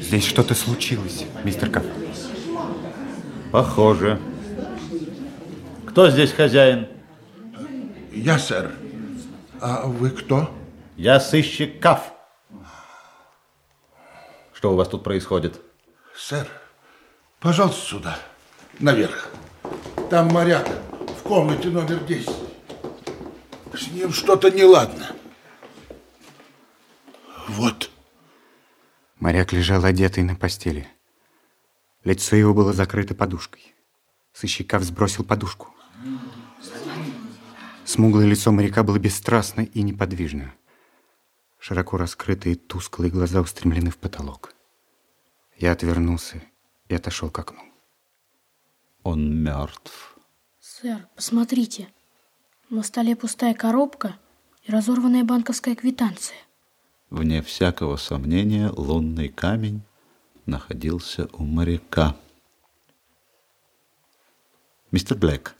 Здесь что-то случилось, мистер Каф. Похоже. Кто здесь хозяин? Я, сэр. А вы кто? Я сыщик Каф. Что у вас тут происходит? Сэр, пожалуйста, сюда. Наверх. Там моряк в комнате номер 10. С ним что-то неладно. Моряк лежал одетый на постели. Лицо его было закрыто подушкой. Сыщикав сбросил подушку. Смуглое лицо моряка было бесстрастно и неподвижно. Широко раскрытые тусклые глаза устремлены в потолок. Я отвернулся и отошел к окну. Он мертв. Сэр, посмотрите. На столе пустая коробка и разорванная банковская квитанция. Вне всякого сомнения, лунный камень находился у моряка. Мистер Блэк,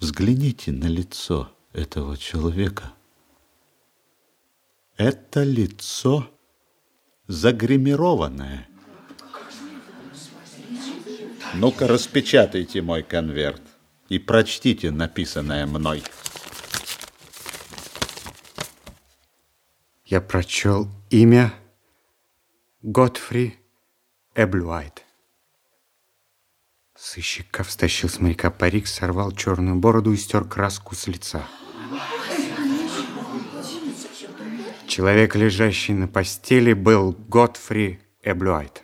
взгляните на лицо этого человека. Это лицо загримированное. Ну-ка, распечатайте мой конверт и прочтите написанное мной. Я прочел имя Готфри Эблуайт. Сыщиков стащил с моряка парик, сорвал черную бороду и стер краску с лица. Человек, лежащий на постели, был Готфри Эблуайт.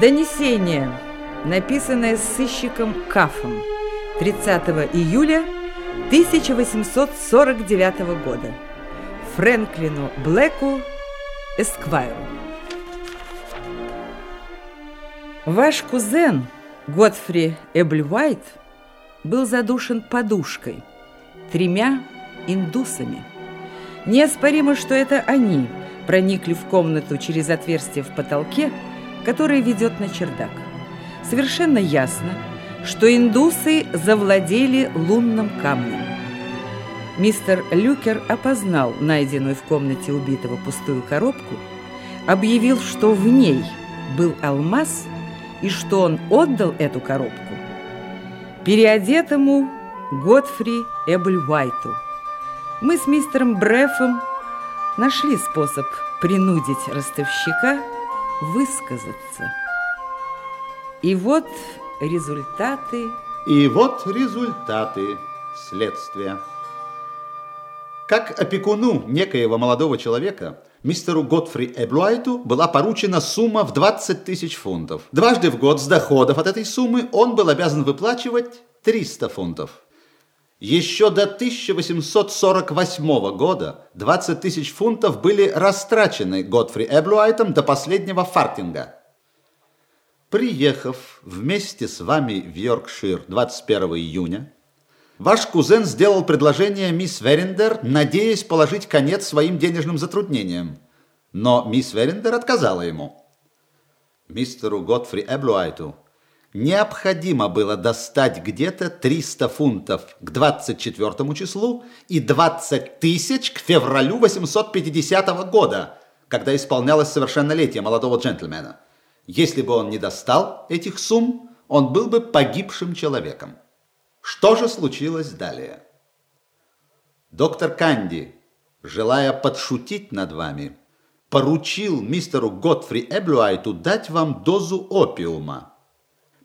Донесение, написанное сыщиком Кафом 30 июля 1849 года Фрэнклину Блэку Эсквайру. Ваш кузен Годфри Эбльвайт был задушен подушкой, тремя индусами. Неоспоримо, что это они проникли в комнату через отверстие в потолке, которое ведет на чердак. Совершенно ясно, что индусы завладели лунным камнем. Мистер Люкер опознал найденную в комнате убитого пустую коробку, объявил, что в ней был алмаз и что он отдал эту коробку переодетому Годфри Эбльвайту. Мы с мистером Брефом нашли способ принудить ростовщика высказаться. И вот результаты... И вот результаты следствия. Как опекуну некоего молодого человека, мистеру Готфри Эблуайту была поручена сумма в 20 тысяч фунтов. Дважды в год с доходов от этой суммы он был обязан выплачивать 300 фунтов. Еще до 1848 года 20 тысяч фунтов были растрачены Готфри Эблуайтом до последнего фартинга. Приехав вместе с вами в Йоркшир 21 июня, ваш кузен сделал предложение мисс Верендер, надеясь положить конец своим денежным затруднениям. Но мисс Верендер отказала ему. Мистеру Готфри Эблуайту необходимо было достать где-то 300 фунтов к 24 числу и 20 тысяч к февралю 850 года, когда исполнялось совершеннолетие молодого джентльмена. Если бы он не достал этих сумм, он был бы погибшим человеком. Что же случилось далее? Доктор Канди, желая подшутить над вами, поручил мистеру Готфри Эблюайту дать вам дозу опиума.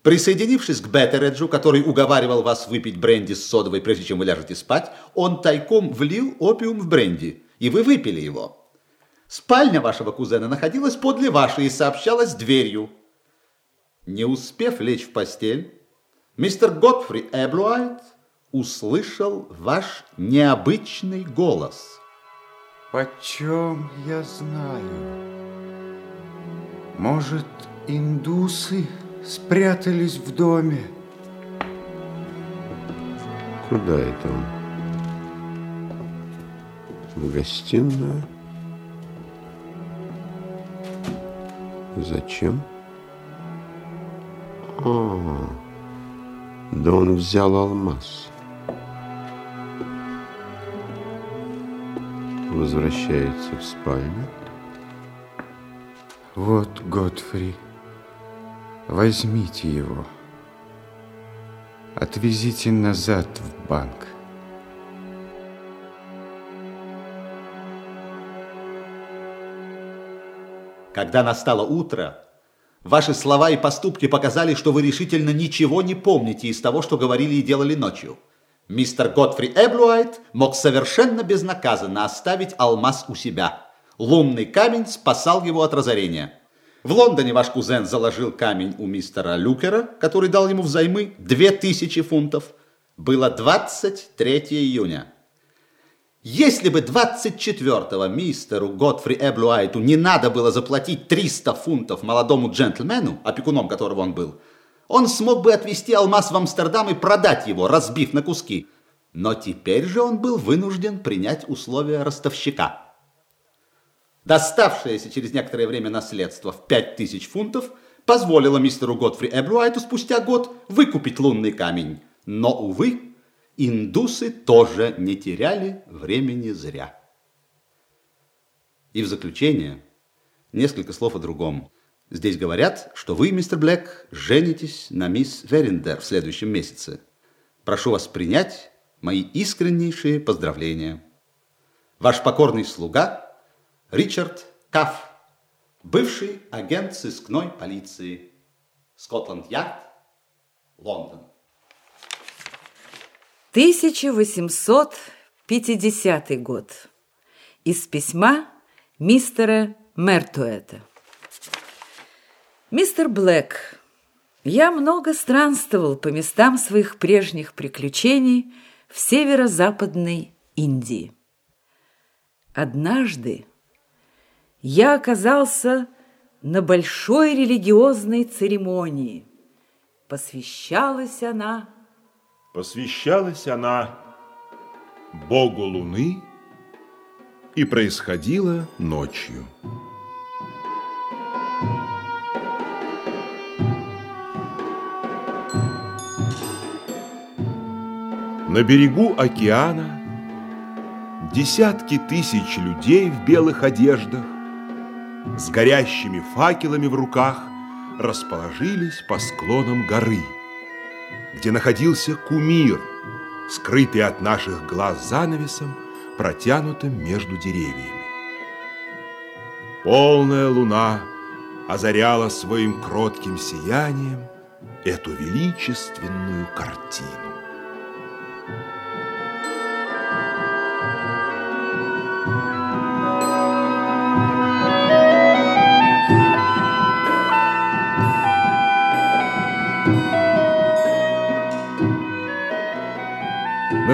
Присоединившись к Беттереджу, который уговаривал вас выпить бренди с содовой, прежде чем вы ляжете спать, он тайком влил опиум в бренди, и вы выпили его. Спальня вашего кузена находилась подле вашей и сообщалась дверью. Не успев лечь в постель, мистер Готфри Эблуайт услышал ваш необычный голос. Почем я знаю? Может, индусы спрятались в доме? Куда это он? В гостиную? Зачем? О, да он взял алмаз. Возвращается в спальню. Вот, Готфри, возьмите его. Отвезите назад в банк. Когда настало утро, ваши слова и поступки показали, что вы решительно ничего не помните из того, что говорили и делали ночью. Мистер Готфри Эблуайт мог совершенно безнаказанно оставить алмаз у себя. Лунный камень спасал его от разорения. В Лондоне ваш кузен заложил камень у мистера Люкера, который дал ему взаймы 2000 фунтов. Было 23 июня. Если бы 24-го мистеру Готфри Эблуайту не надо было заплатить 300 фунтов молодому джентльмену, опекуном которого он был, он смог бы отвезти алмаз в Амстердам и продать его, разбив на куски. Но теперь же он был вынужден принять условия ростовщика. Доставшееся через некоторое время наследство в 5000 фунтов позволило мистеру Готфри Эблуайту спустя год выкупить лунный камень. Но, увы, индусы тоже не теряли времени зря. И в заключение несколько слов о другом. Здесь говорят, что вы, мистер Блэк, женитесь на мисс Верендер в следующем месяце. Прошу вас принять мои искреннейшие поздравления. Ваш покорный слуга Ричард Кафф, бывший агент сыскной полиции, Скотланд-Ярд, Лондон. 1850 год. Из письма мистера Мертуэта. Мистер Блэк, я много странствовал по местам своих прежних приключений в северо-западной Индии. Однажды я оказался на большой религиозной церемонии. Посвящалась она... Посвящалась она Богу Луны и происходила ночью. На берегу океана десятки тысяч людей в белых одеждах с горящими факелами в руках расположились по склонам горы, где находился кумир, скрытый от наших глаз занавесом, протянутым между деревьями. Полная луна озаряла своим кротким сиянием эту величественную картину.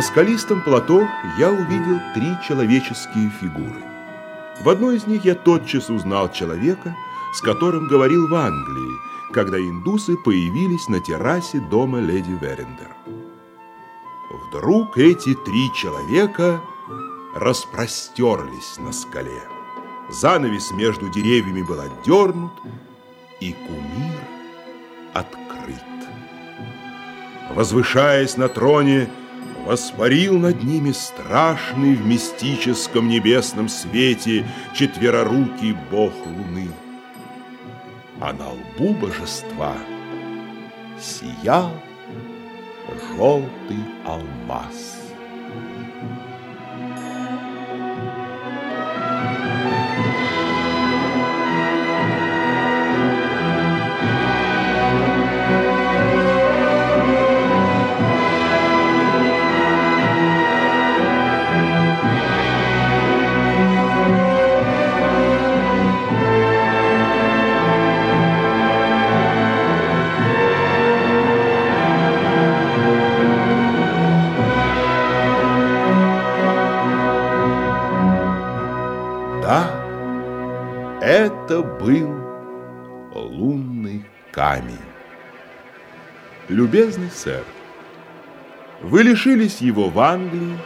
Скалистом плато я увидел три человеческие фигуры. В одной из них я тотчас узнал человека, с которым говорил в Англии, когда индусы появились на террасе дома леди Верендер. Вдруг эти три человека распростерлись на скале. Занавес между деревьями был отдернут, и кумир открыт. Возвышаясь на троне, Воспарил над ними страшный в мистическом небесном свете четверорукий бог луны. А на лбу божества сиял желтый алмаз. Любезный сэр, вы лишились его в Англии,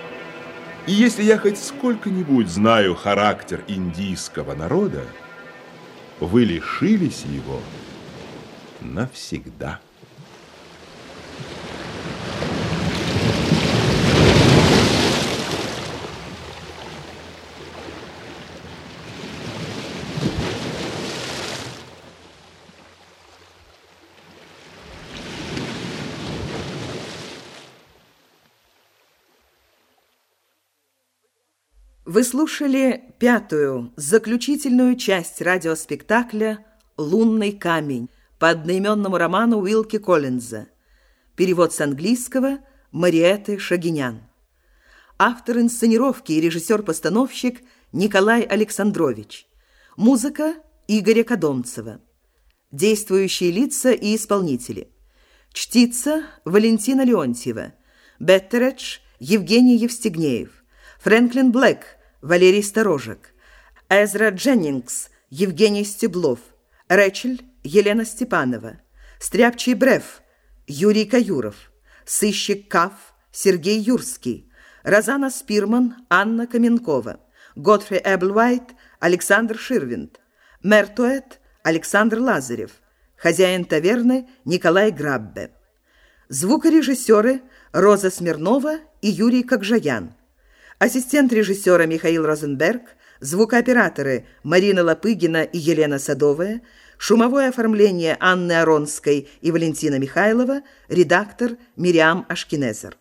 и если я хоть сколько-нибудь знаю характер индийского народа, вы лишились его навсегда. Вы слушали пятую, заключительную часть радиоспектакля «Лунный камень» по одноименному роману Уилки Коллинза. Перевод с английского Мариэты Шагинян. Автор инсценировки и режиссер-постановщик Николай Александрович. Музыка Игоря Кодомцева. Действующие лица и исполнители. Чтица Валентина Леонтьева. Беттередж Евгений Евстигнеев. Фрэнклин Блэк Валерий Сторожек. Эзра Дженнингс Евгений Стеблов. Рэчель Елена Степанова. Стряпчий Бреф Юрий Каюров. Сыщик Каф Сергей Юрский. Розана Спирман Анна Каменкова. Готфри Эблвайт Александр Ширвинд. Мертуэт Александр Лазарев. Хозяин таверны Николай Граббе. Звукорежиссеры Роза Смирнова и Юрий Кокжаян. Ассистент режиссера Михаил Розенберг, звукооператоры Марина Лопыгина и Елена Садовая, шумовое оформление Анны Аронской и Валентина Михайлова, редактор Мириам Ашкинезер.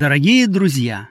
Дорогие друзья!